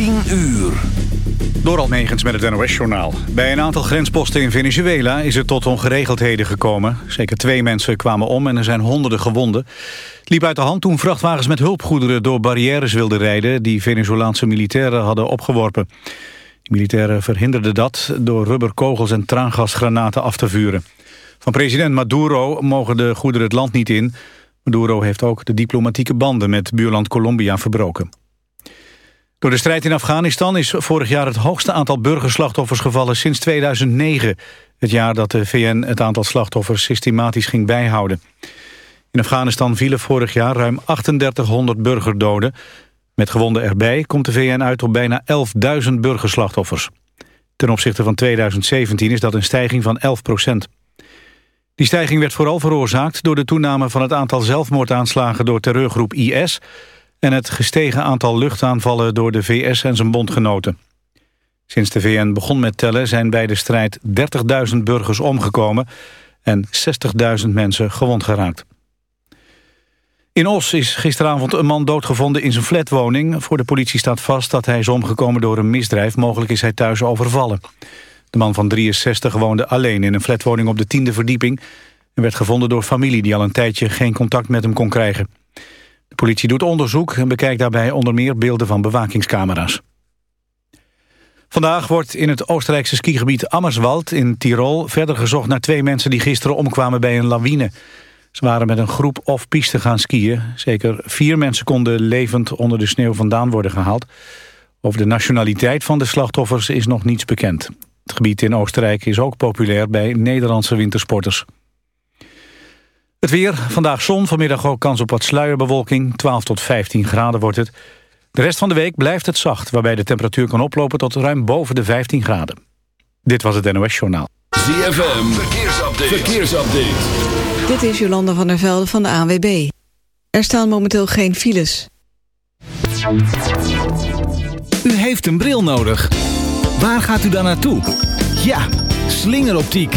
10 uur. Door met het NOS-journaal. Bij een aantal grensposten in Venezuela is het tot ongeregeldheden gekomen. Zeker twee mensen kwamen om en er zijn honderden gewonden. Het liep uit de hand toen vrachtwagens met hulpgoederen door barrières wilden rijden... die Venezolaanse militairen hadden opgeworpen. De militairen verhinderden dat door rubberkogels en traangasgranaten af te vuren. Van president Maduro mogen de goederen het land niet in. Maduro heeft ook de diplomatieke banden met buurland Colombia verbroken. Door de strijd in Afghanistan is vorig jaar het hoogste aantal burgerslachtoffers gevallen sinds 2009. Het jaar dat de VN het aantal slachtoffers systematisch ging bijhouden. In Afghanistan vielen vorig jaar ruim 3800 burgerdoden. Met gewonden erbij komt de VN uit op bijna 11.000 burgerslachtoffers. Ten opzichte van 2017 is dat een stijging van 11 procent. Die stijging werd vooral veroorzaakt door de toename van het aantal zelfmoordaanslagen door terreurgroep IS en het gestegen aantal luchtaanvallen door de VS en zijn bondgenoten. Sinds de VN begon met tellen zijn bij de strijd 30.000 burgers omgekomen en 60.000 mensen gewond geraakt. In Os is gisteravond een man doodgevonden in zijn flatwoning. Voor de politie staat vast dat hij is omgekomen door een misdrijf. Mogelijk is hij thuis overvallen. De man van 63 woonde alleen in een flatwoning op de tiende verdieping... en werd gevonden door familie die al een tijdje geen contact met hem kon krijgen. Politie doet onderzoek en bekijkt daarbij onder meer beelden van bewakingscamera's. Vandaag wordt in het Oostenrijkse skigebied Ammerswald in Tirol verder gezocht naar twee mensen die gisteren omkwamen bij een lawine. Ze waren met een groep of piste gaan skiën. Zeker vier mensen konden levend onder de sneeuw vandaan worden gehaald. Over de nationaliteit van de slachtoffers is nog niets bekend. Het gebied in Oostenrijk is ook populair bij Nederlandse wintersporters. Het weer, vandaag zon, vanmiddag ook kans op wat sluierbewolking. 12 tot 15 graden wordt het. De rest van de week blijft het zacht, waarbij de temperatuur kan oplopen tot ruim boven de 15 graden. Dit was het NOS Journaal. ZFM, verkeersupdate. verkeersupdate. Dit is Jolanda van der Velde van de ANWB. Er staan momenteel geen files. U heeft een bril nodig. Waar gaat u dan naartoe? Ja, slingeroptiek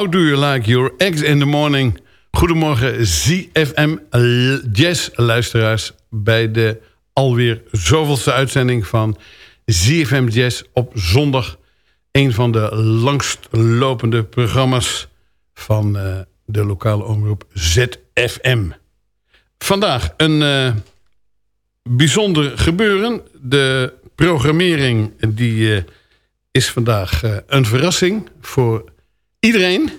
How do you like your eggs in the morning? Goedemorgen ZFM Jazz luisteraars bij de alweer zoveelste uitzending van ZFM Jazz op zondag. Een van de langstlopende programma's van eh, de lokale omroep ZFM. Vandaag een eh, bijzonder gebeuren. De programmering die... Eh, is vandaag een verrassing voor iedereen.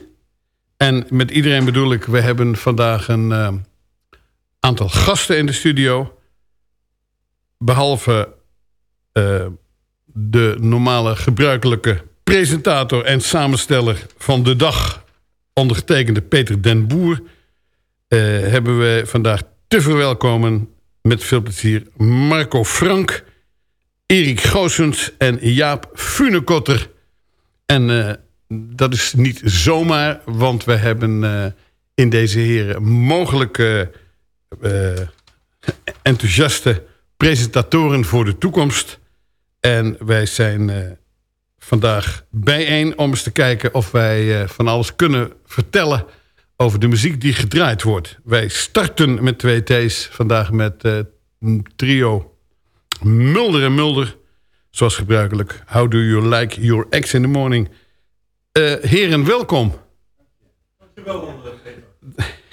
En met iedereen bedoel ik, we hebben vandaag een eh, aantal gasten in de studio. Behalve eh, de normale gebruikelijke presentator en samensteller van de dag... ondergetekende Peter den Boer... Eh, hebben we vandaag te verwelkomen met veel plezier Marco Frank... Erik Goossens en Jaap Funekotter... En dat is niet zomaar, want we hebben eh, in deze heren mogelijke eh, enthousiaste presentatoren voor de toekomst. En wij zijn eh, vandaag bijeen om eens te kijken of wij van alles kunnen vertellen over de muziek die gedraaid wordt. Wij starten met twee T's vandaag met trio Mulder en Mulder. Zoals gebruikelijk. How do you like your ex in the morning? Eh, heren, welkom.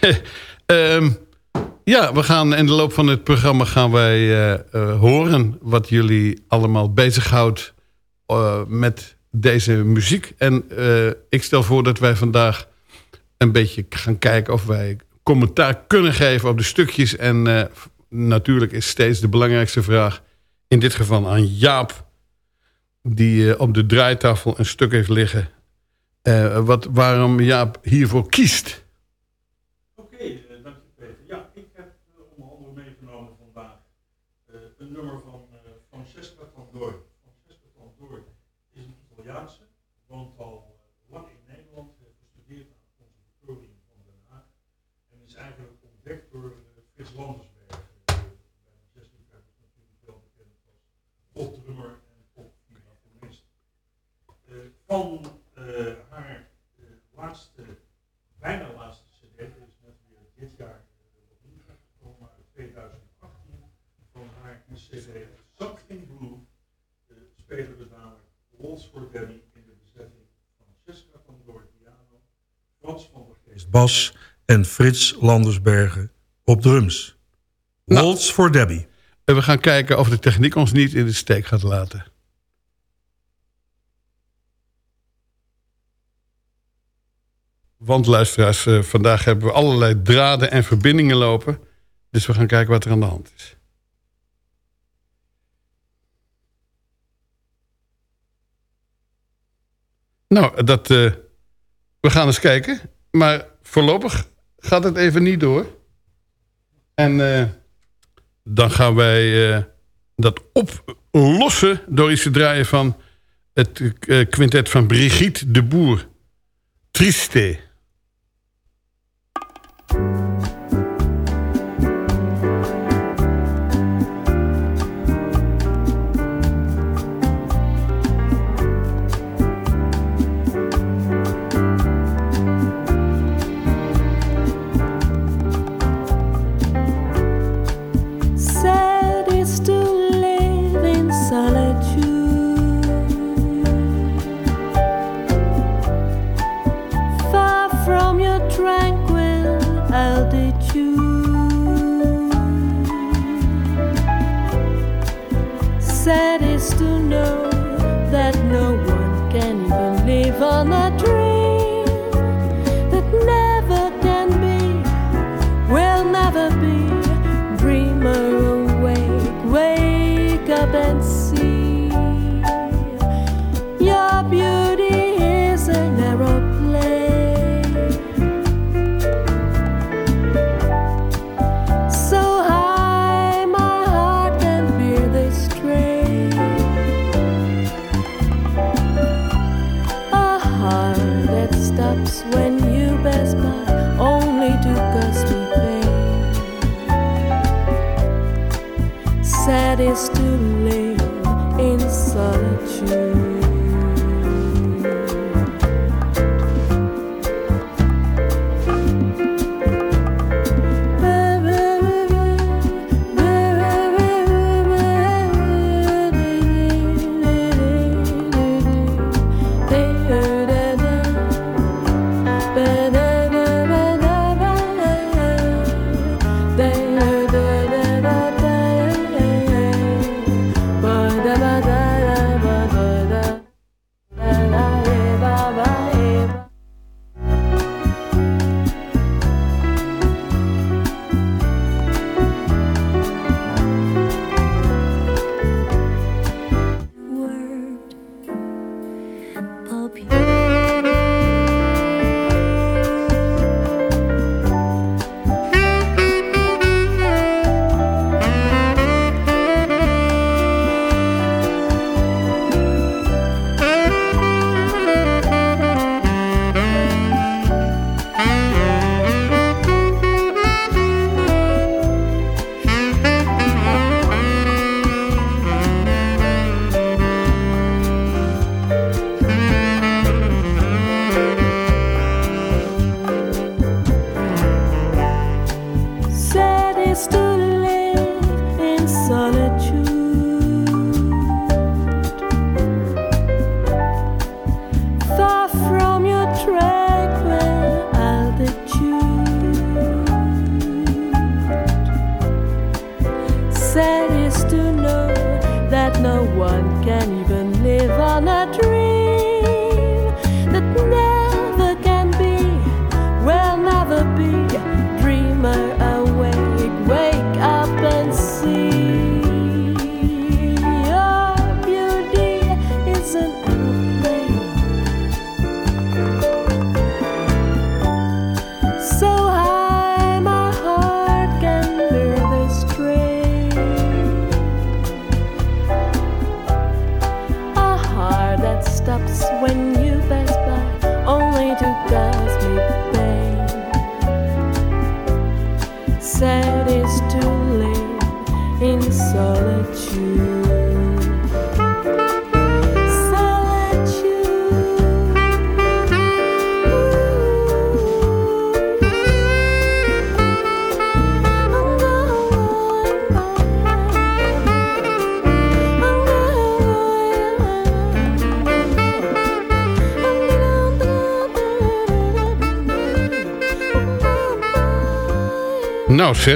Ehm, ja, we gaan in de loop van het programma gaan wij eh, eh, horen wat jullie allemaal bezighoudt met deze muziek. En ik stel voor dat wij vandaag een beetje gaan kijken of wij commentaar kunnen geven op de stukjes. En natuurlijk is steeds de belangrijkste vraag, in dit geval aan Jaap, die op de draaitafel een stuk heeft liggen. Eh, wat, waarom Jaap hiervoor kiest. Oké, eh, dank je Peter. Ja, ik heb eh, onder andere meegenomen vandaag een nummer van Francesca van Doorn. Francesca van Doorn is een Italiaanse, woont al lang in Nederland, heeft gestudeerd aan het conservatorium van Den Haag en is eigenlijk ontdekt door Frits Landersberg, eh, bij de jazzliefhebbers natuurlijk wel bekend als popdrummer en popvibrafonist. Eh, van eh, haar eh, laatste, bijna laatste cd, er is net weer dit jaar uh, opnieuw gekomen uit 2018, van haar een cd Something Blue, uh, spelen we namelijk Waltz for Debbie in de bezetting van Francesca van Doorn piano, Frans van der Geest bas en Frits Landersbergen op drums. Waltz voor Debbie. En we gaan kijken of de techniek ons niet in de steek gaat laten. Want luisteraars, eh, vandaag hebben we allerlei draden en verbindingen lopen. Dus we gaan kijken wat er aan de hand is. Nou, dat, eh, we gaan eens kijken. Maar voorlopig gaat het even niet door. En eh, dan gaan wij eh, dat oplossen door iets te draaien van het quintet van Brigitte de Boer. Triste.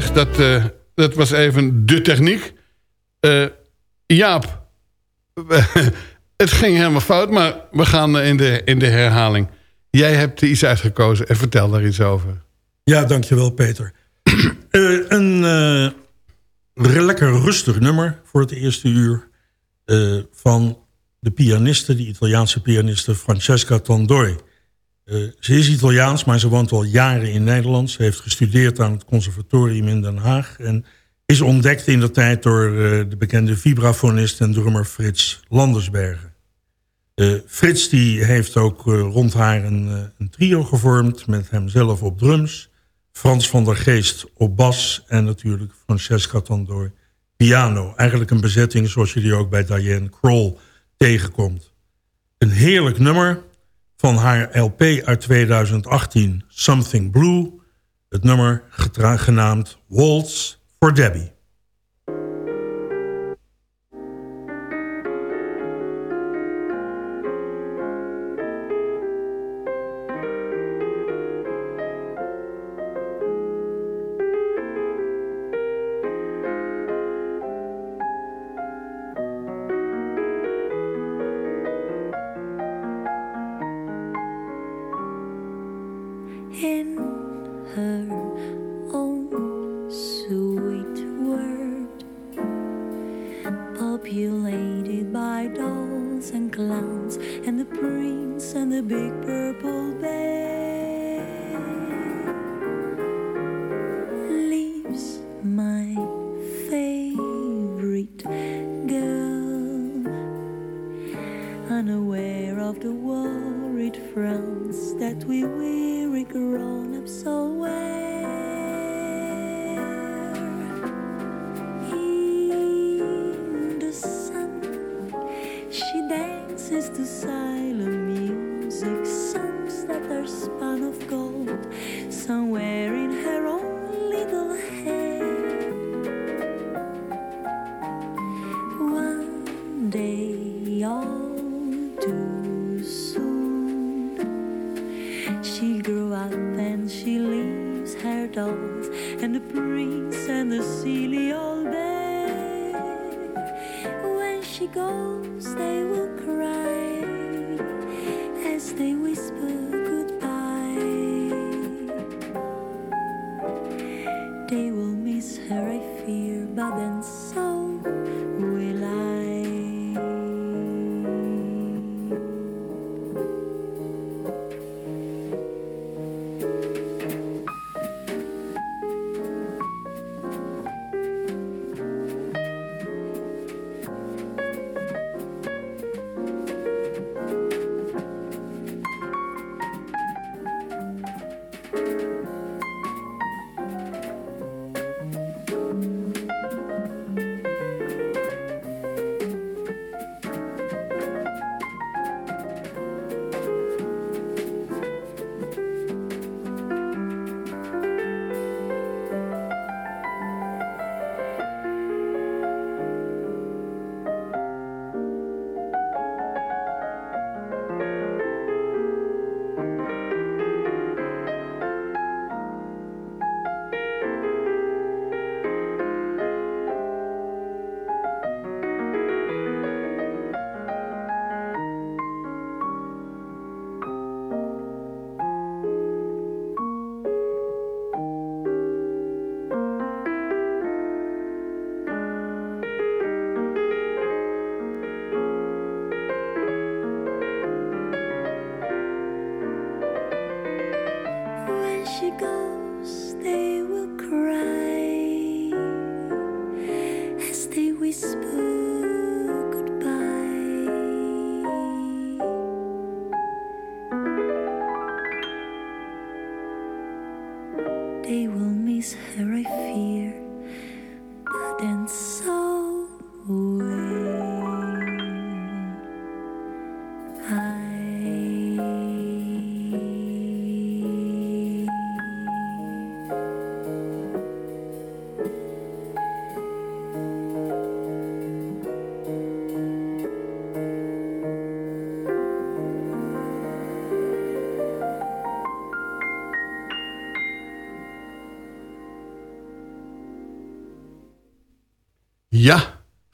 Dat, eh, dat was even de techniek. Eh, Jaap, het ging helemaal fout, maar we gaan eh, in de, in de herhaling. Jij hebt iets uitgekozen en vertel daar iets over. Ja, dankjewel Peter. Een lekker rustig nummer voor het eerste uur... van de pianiste, die Italiaanse pianiste Francesca Tondoi. Eh, ze is Italiaans, maar ze woont al jaren in Nederland. Ze heeft gestudeerd aan het conservatorium in Den Haag... en is ontdekt in de tijd door eh, de bekende vibrafonist en drummer Frits Landersbergen. Eh, Frits die heeft ook rond haar een, een trio gevormd... met hemzelf op drums, Frans van der Geest op bas... en natuurlijk Francesca Tandor piano. Eigenlijk een bezetting zoals je die ook bij Diane Kroll tegenkomt. Een heerlijk nummer van haar LP uit 2018, Something Blue. Het nummer genaamd Waltz for Debbie.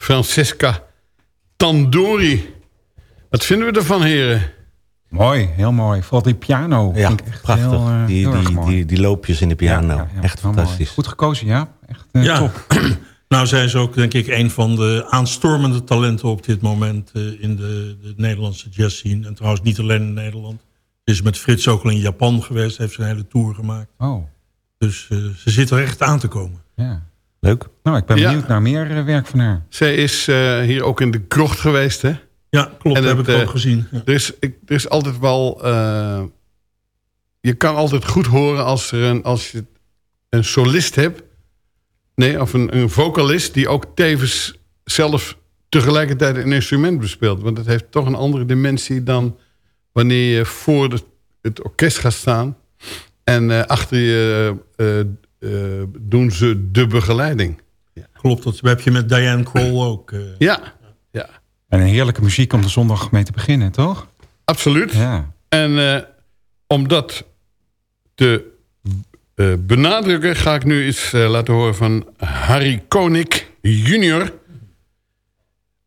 Francesca Tandori. Wat vinden we ervan, heren? Mooi, heel mooi. Vooral die piano. Ja, vind ik echt prachtig. Heel, eh, die, heel die, mooi. die, die loopjes in de piano. Ja, ja, ja, Echt heel mooi. fantastisch. Goed gekozen, ja. Echt eh, Ja. top. nou, zij is ook denk ik een van de aanstormende talenten op dit moment eh, in de, de Nederlandse jazzscene. En trouwens niet alleen in Nederland. Ze is met Frits ook al in Japan geweest, heeft ze een hele tour gemaakt. Oh. Dus eh, ze zit er echt aan te komen. Ja. Leuk. Nou, ik ben Ja. benieuwd naar meer eh, werk van haar. Zij is eh, hier ook in de krocht geweest, hè? Ja, klopt. En heb het, ik ook eh, gezien. Ja. Er is, ik, er is altijd wel... eh, je kan altijd goed horen als, er een, als je een solist hebt... Nee, of een, een vocalist die ook tevens zelf tegelijkertijd een instrument bespeelt. Want het heeft toch een andere dimensie dan wanneer je voor de, het orkest gaat staan... en eh, achter je eh, doen ze de begeleiding. Klopt, dat heb je met Diane Kroll ook. eh. Ja, ja. En een heerlijke muziek om de zondag mee te beginnen, toch? Absoluut. Ja. En eh, om dat te eh, benadrukken... ga ik nu iets laten horen van Harry Konik Jr.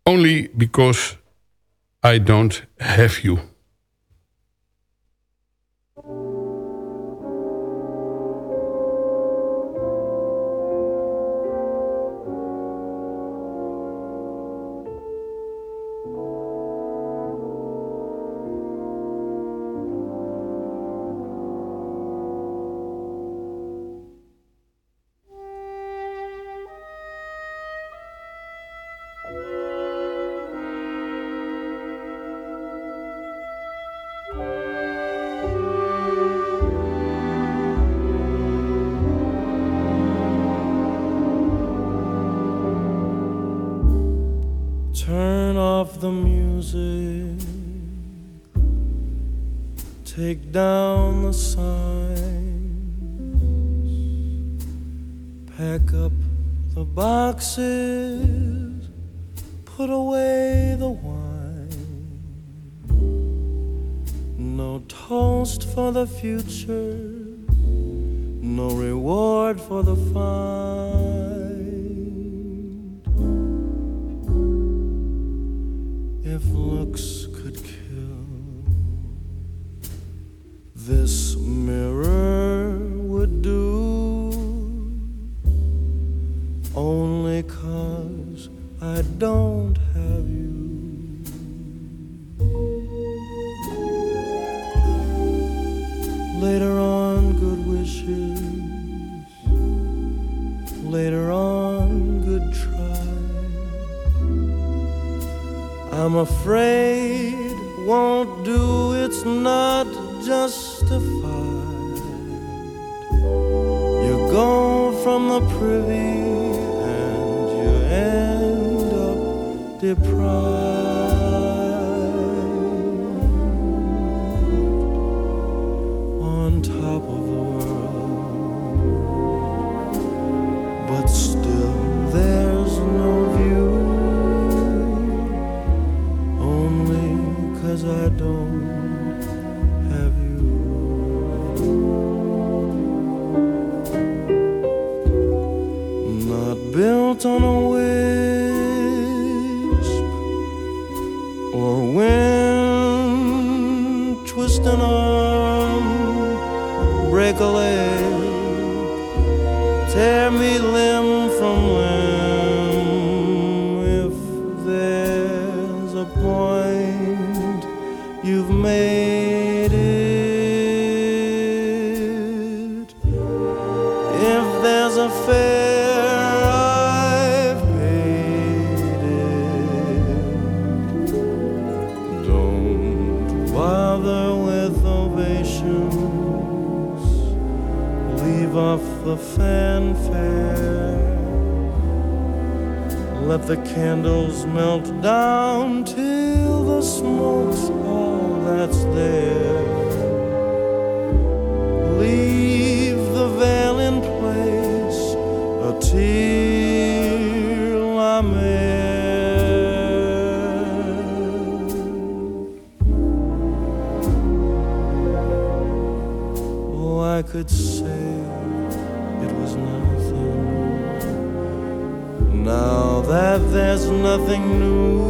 Only because I don't have you. Take down the signs. Pack up the boxes. Put away the wine. No toast for the future. No reward for the find. If looks could kill, this mirror would do. Only cause I don't I'm afraid won't do, it's not justified. You go from the privy and you end up deprived. Tear me limb from limb. If there's a point, you've made fanfare. Let the candles melt down till the smoke's all that's there. Leave the veil in place, a tear la mer. Oh, I could that there's nothing new,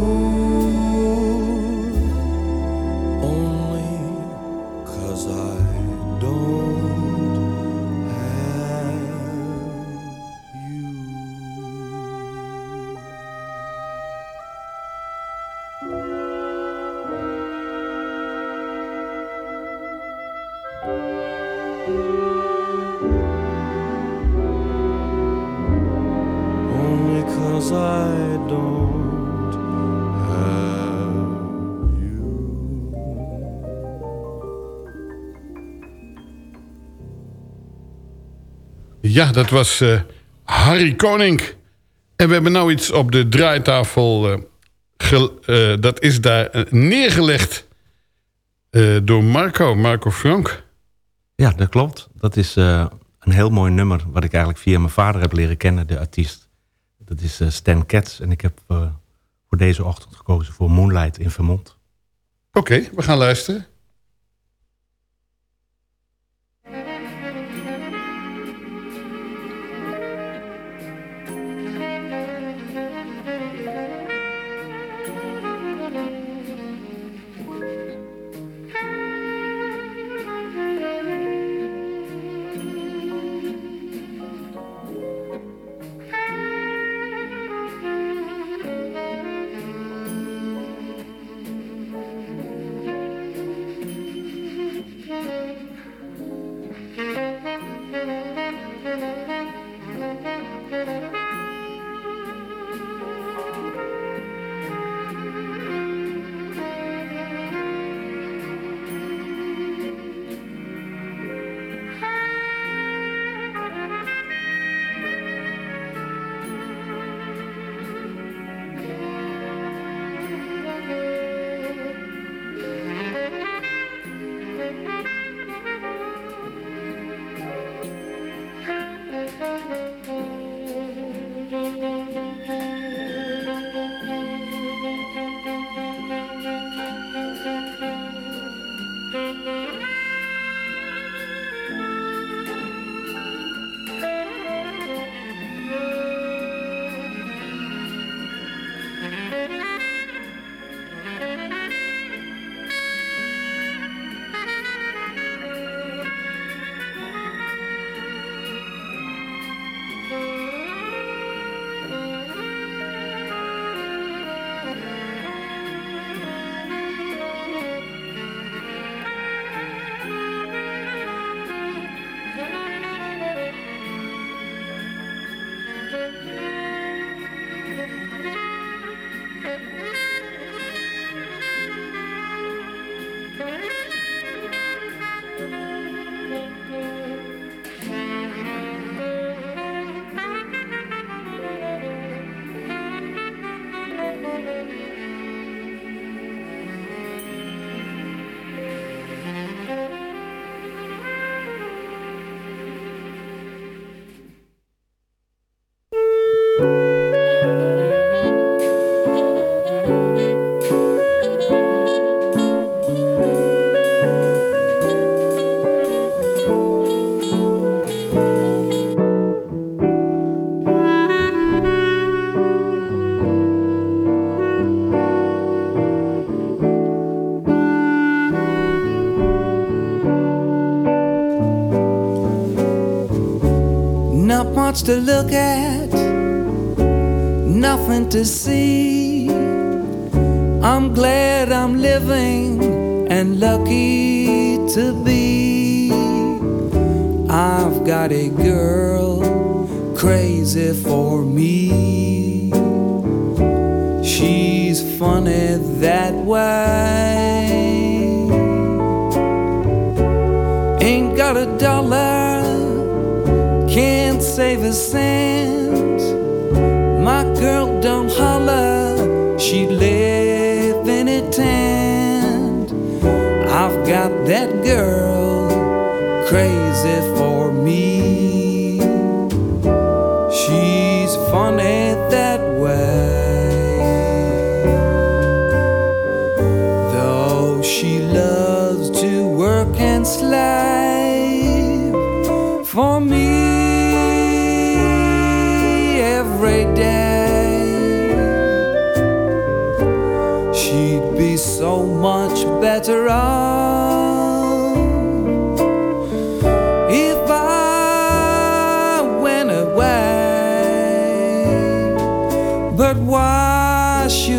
Ja, dat was eh, Harry Koning. En we hebben nou iets op de draaitafel. eh, eh, dat is daar neergelegd door Marco, Marco Frank. Ja, dat klopt. Dat is een heel mooi nummer... wat ik eigenlijk via mijn vader heb leren kennen, de artiest. Dat is Stan Katz. En ik heb voor deze ochtend gekozen voor Moonlight in Vermont. Oké, we gaan luisteren. Much to look at, nothing to see. I'm glad I'm living and lucky to be. I've got a girl crazy for me. She's funny that way. Ain't got a dollar, sand. My girl don't holler, she live in a tent. I've got that girl crazy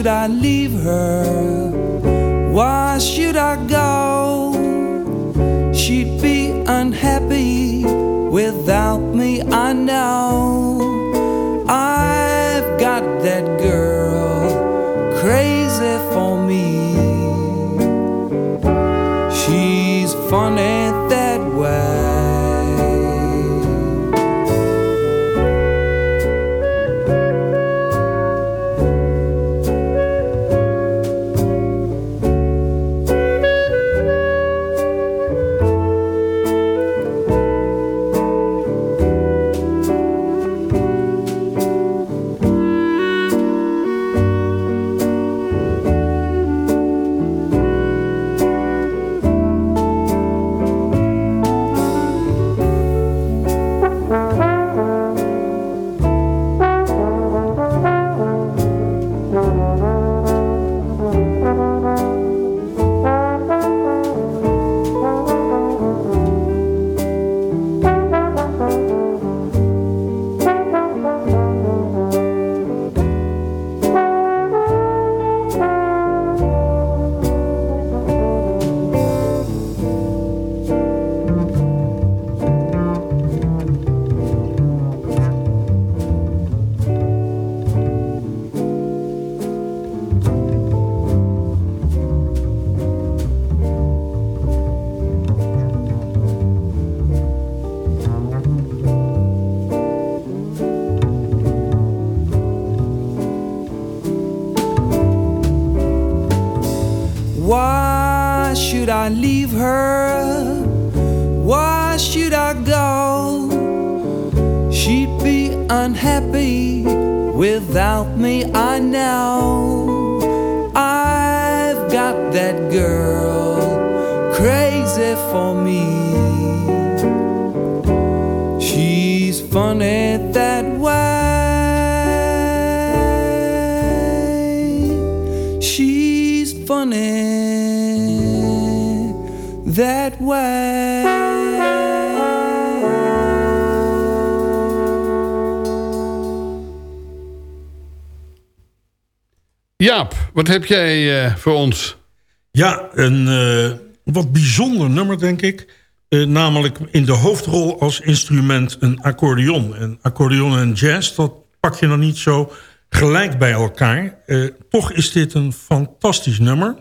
should I leave her? Why should I go? She'd be unhappy without me, I know. Wat heb jij eh, voor ons? Ja, een eh, wat bijzonder nummer, denk ik. Eh, namelijk in de hoofdrol als instrument een accordeon. En accordeon en jazz, dat pak je nog niet zo gelijk bij elkaar. Toch is dit een fantastisch nummer.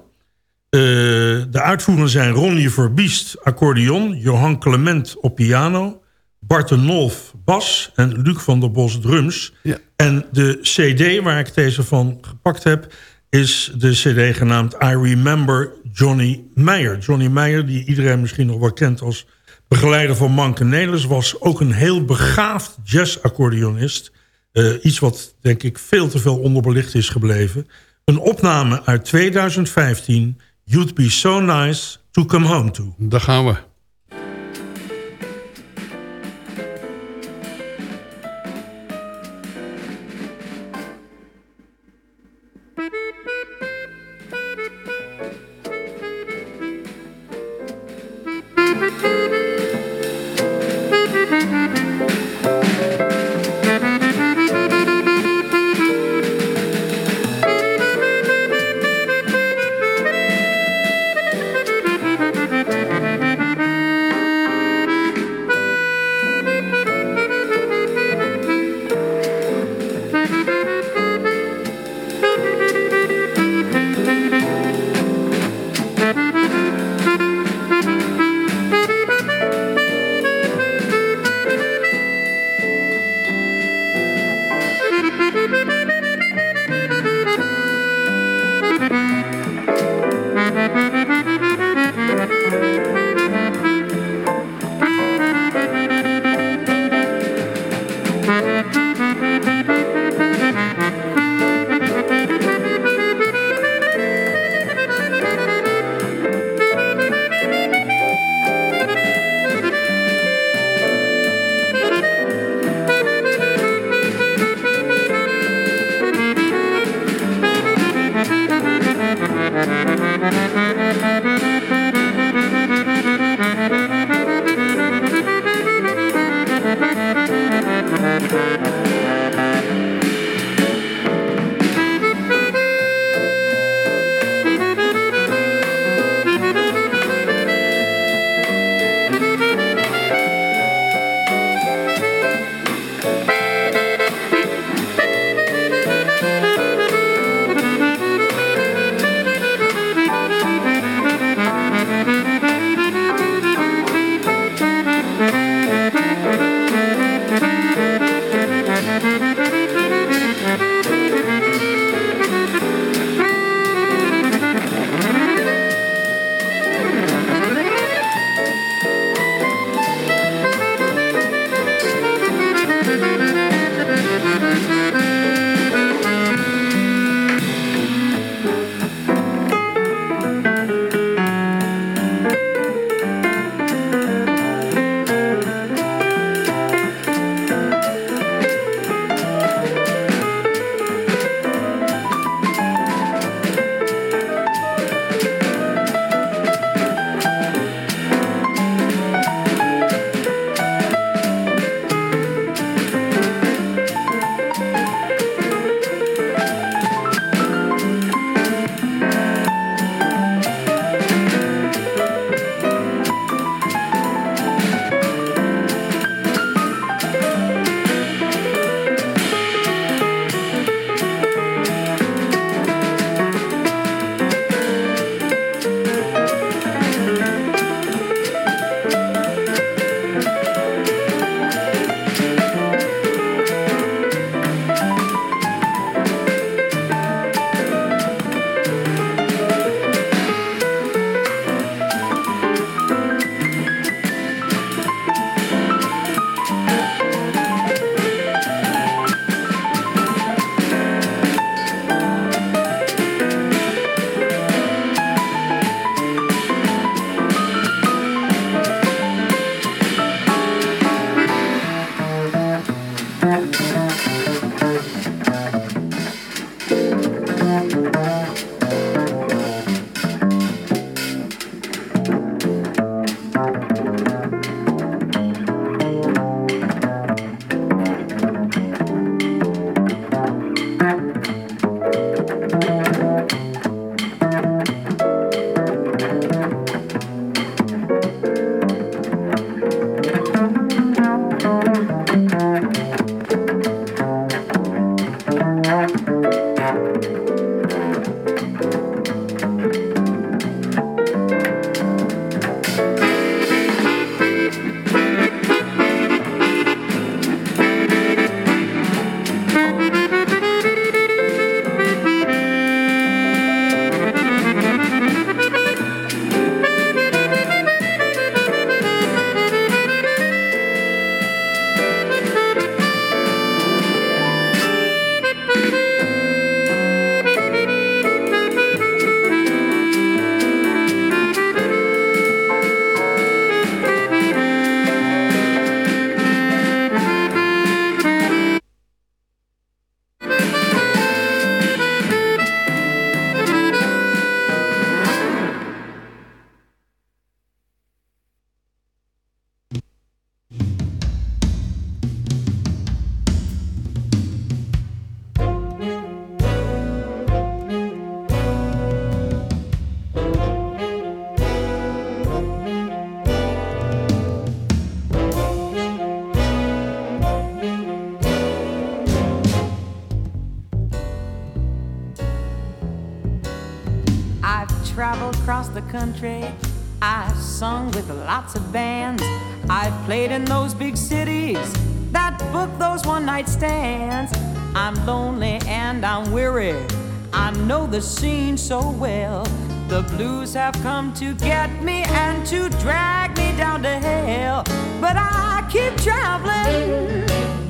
De uitvoerenden zijn Ronnie Verbiest, accordeon... Johan Clement op piano... Bart de Nolf, bas en Luc van der Bos, drums. En de cd waar ik deze van gepakt heb... is de cd genaamd I Remember Johnny Meyer. Johnny Meyer, die iedereen misschien nog wel kent als begeleider van Manke Nelis... was ook een heel begaafd jazz-accordeonist. Eh, iets wat, denk ik, veel te veel onderbelicht is gebleven. Een opname uit 2015... You'd Be So Nice To Come Home To. Daar gaan we. The country. I've sung with lots of bands. I've played in those big cities that book those one night stands. I'm lonely and I'm weary. I know the scene so well. The blues have come to get me and to drag me down to hell. But I keep traveling.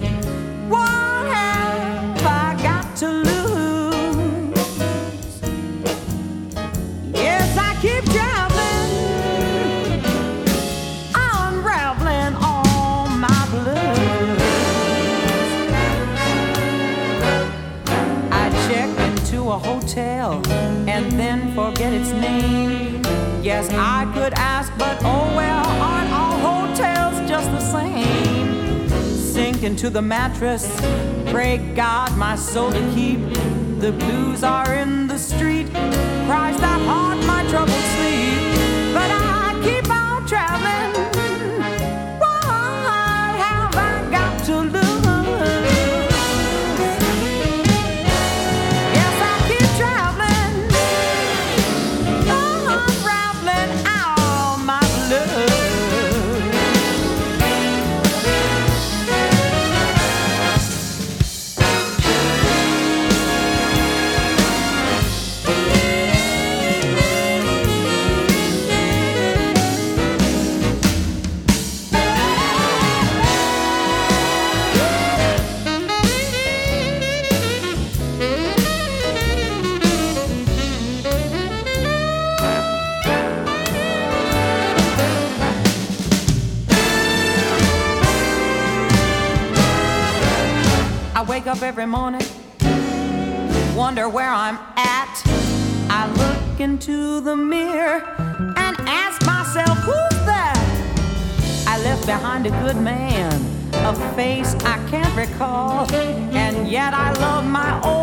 Hotel and then forget its name. Yes, I could ask, but oh well, aren't all hotels just the same? Sink into the mattress, pray God my soul to keep. The blues are in the street, cries that heart my troubled the mirror and ask myself, who's that? I left behind a good man, a face I can't recall. And yet I love my old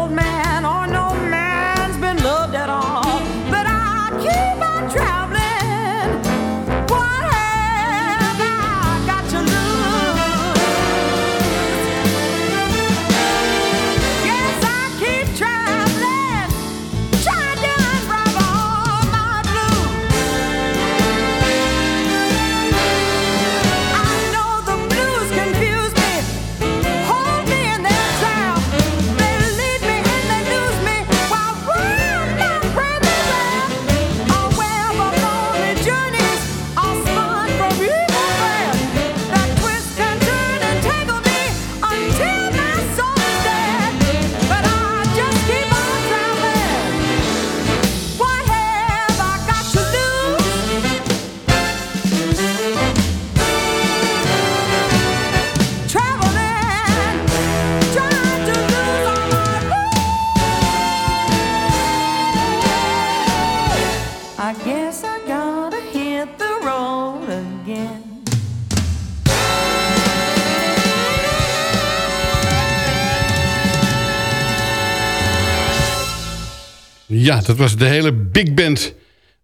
Ja, dat was de hele big band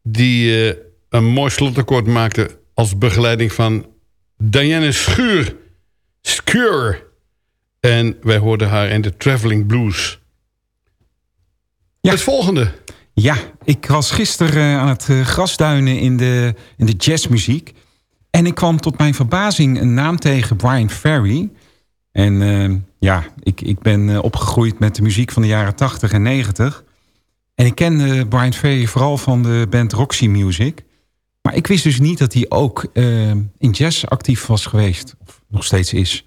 die eh, een mooi slotakkoord maakte... als begeleiding van Diane Schuur. Skur. En wij hoorden haar in de Traveling Blues. Het volgende. Ja, ik was gisteren eh, aan het eh, grasduinen in de, in de jazzmuziek. En ik kwam tot mijn verbazing een naam tegen, Brian Ferry. En ja, ik, ik ben opgegroeid met de muziek van de jaren 80 en 90. En ik kende Brian Ferry vooral van de band Roxy Music. Maar ik wist dus niet dat hij ook eh, in jazz actief was geweest. Of nog steeds is.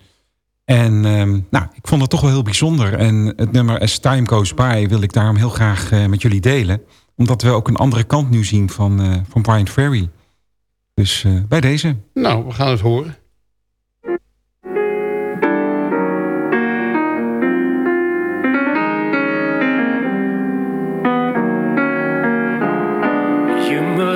En ehm, nou, ik vond het toch wel heel bijzonder. En het nummer As Time Goes By wil ik daarom heel graag eh, met jullie delen. Omdat we ook een andere kant nu zien van, eh, van Brian Ferry. Dus bij deze. Nou, we gaan het horen.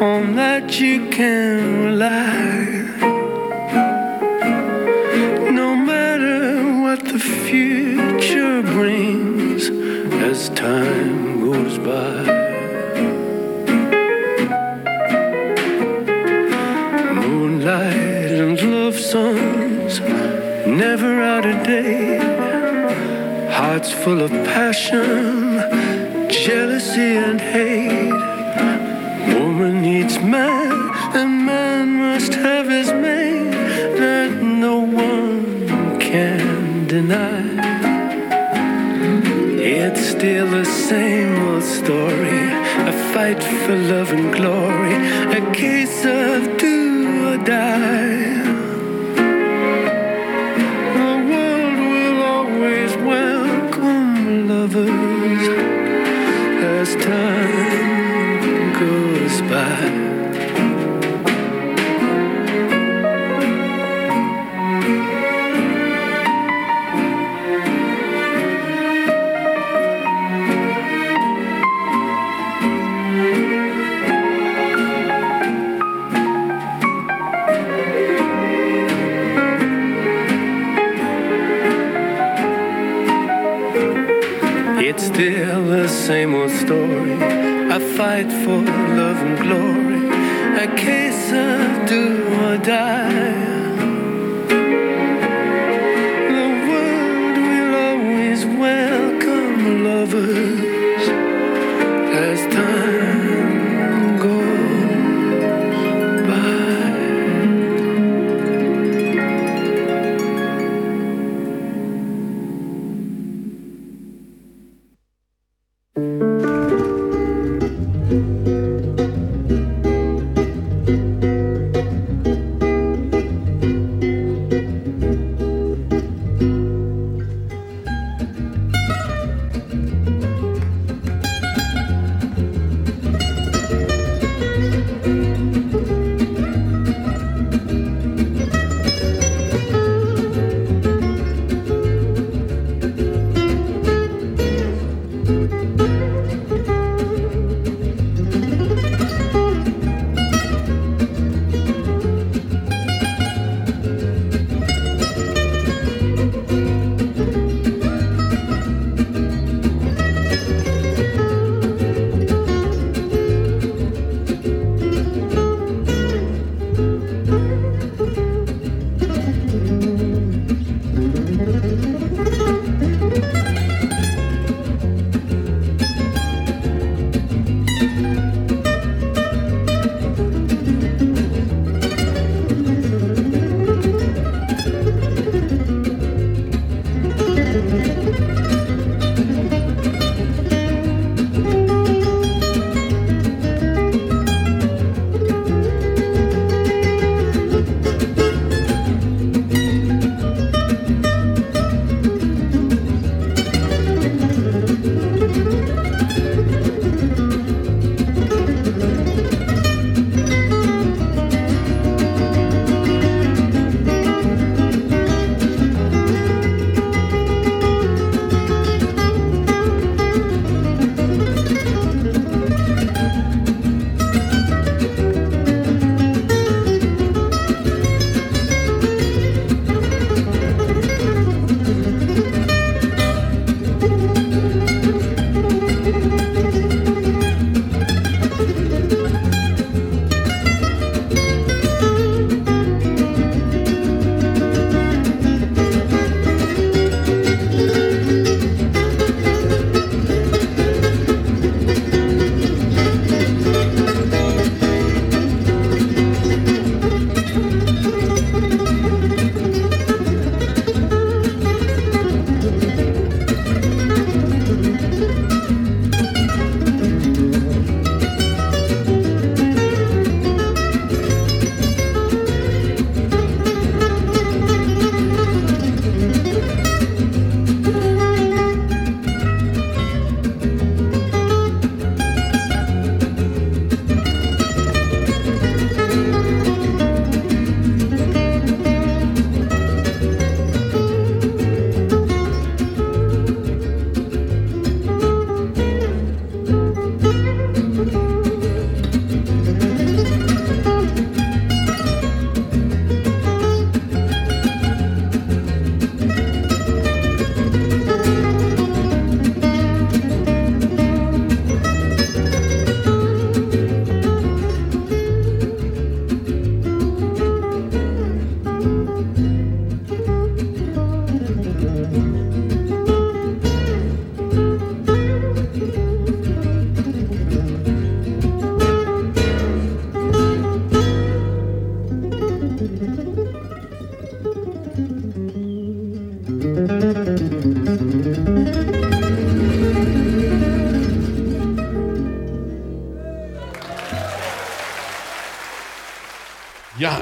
on that you can rely. No matter what the future brings as time goes by. Moonlight and love songs, never out of date. Hearts full of passion, jealousy and hate. For love and glory, a case of of do or die.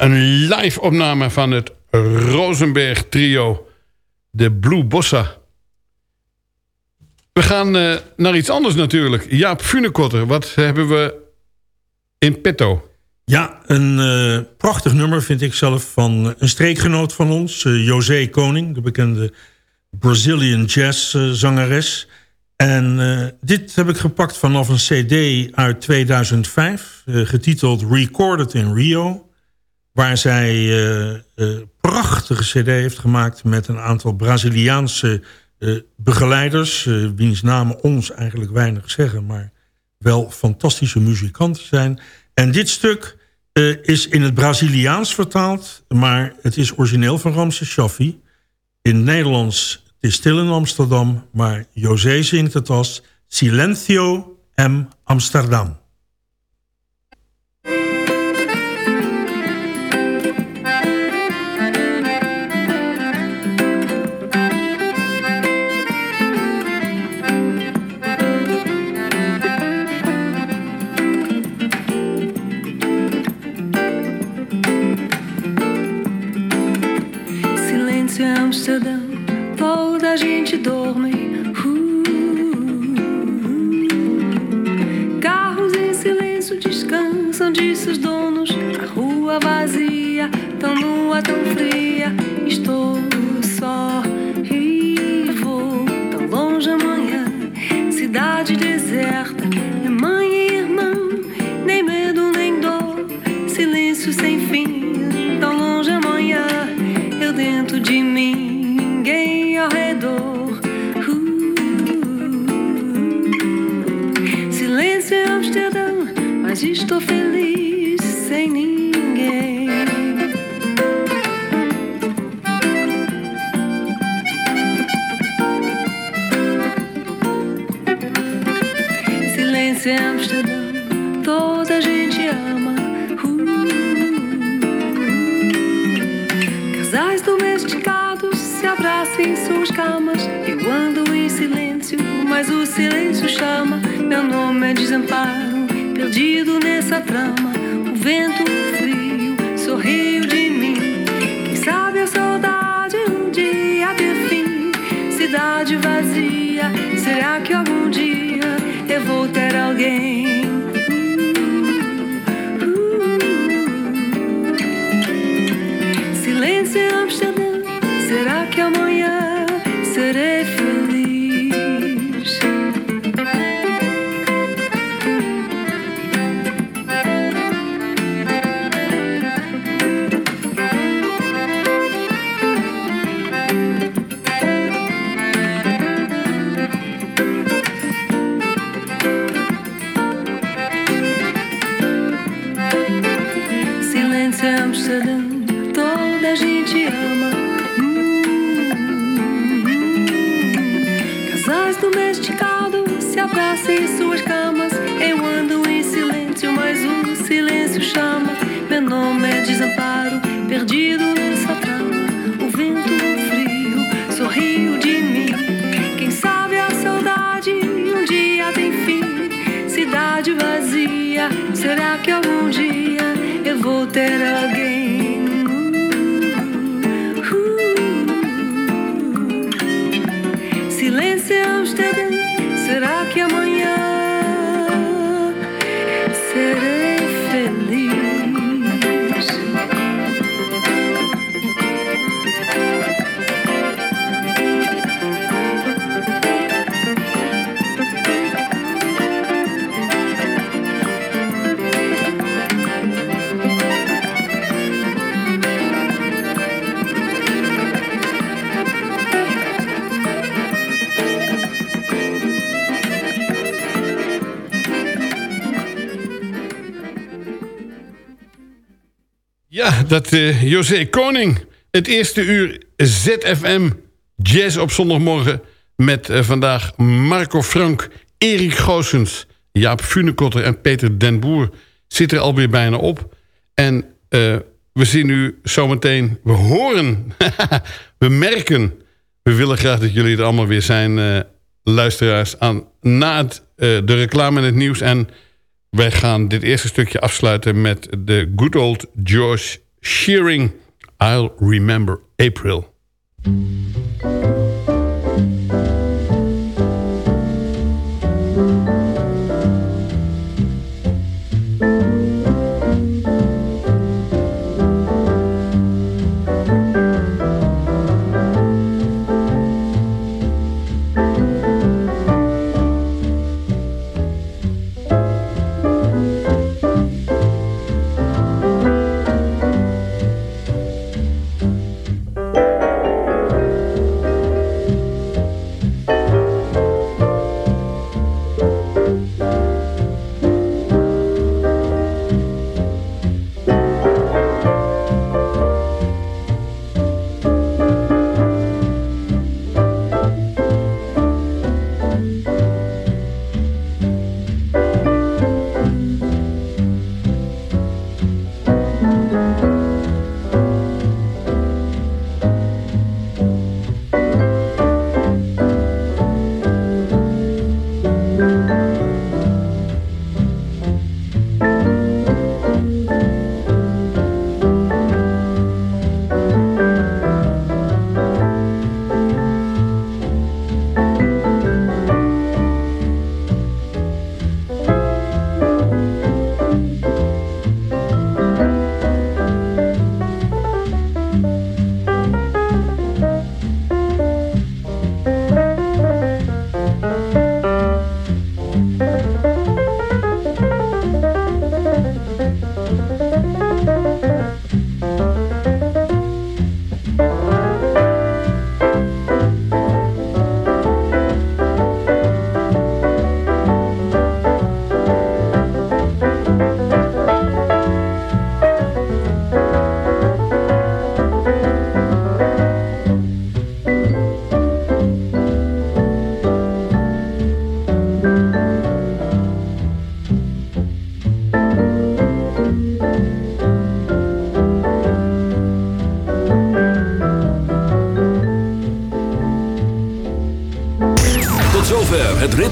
Een live opname van het Rosenberg trio. De Blue Bossa. We gaan uh, naar iets anders natuurlijk. Jaap Funekotter, wat hebben we in petto? Ja, een uh, prachtig nummer vind ik zelf van een streekgenoot van ons. Uh, José Koning, de bekende Brazilian jazz zangeres. En dit heb ik gepakt vanaf een cd uit 2005. getiteld Recorded in Rio. Waar zij prachtige cd heeft gemaakt met een aantal Braziliaanse uh, begeleiders, uh, wiens namen ons eigenlijk weinig zeggen... maar wel fantastische muzikanten zijn. En dit stuk uh, is in het Braziliaans vertaald... maar het is origineel van Ramses Shaffi. In het Nederlands, het is stil in Amsterdam... maar José zingt het als Silencio M. Amsterdam. Fim, tão longe amanhã. Eu dentro de mim ninguém ao redor. Uh, silêncio em Amsterdã, mas estou feliz silêncio chama. Meu nome é desamparo, perdido nessa trama. O vento frio sorriu de mim. Quem sabe a saudade um dia ter fim. Cidade vazia, será que algum dia eu vou ter alguém? se é hoje será que amanhã será? Dat uh, José Koning. Het eerste uur ZFM Jazz op zondagmorgen... met uh, vandaag Marco Frank, Erik Goossens... Jaap Funekotter en Peter Den Boer zitten er alweer bijna op. En uh, we zien u zometeen... We horen, we merken... We willen graag dat jullie er allemaal weer zijn, luisteraars... Aan, na de reclame en het nieuws... en wij gaan dit eerste stukje afsluiten met de good old George Shearing, I'll Remember April.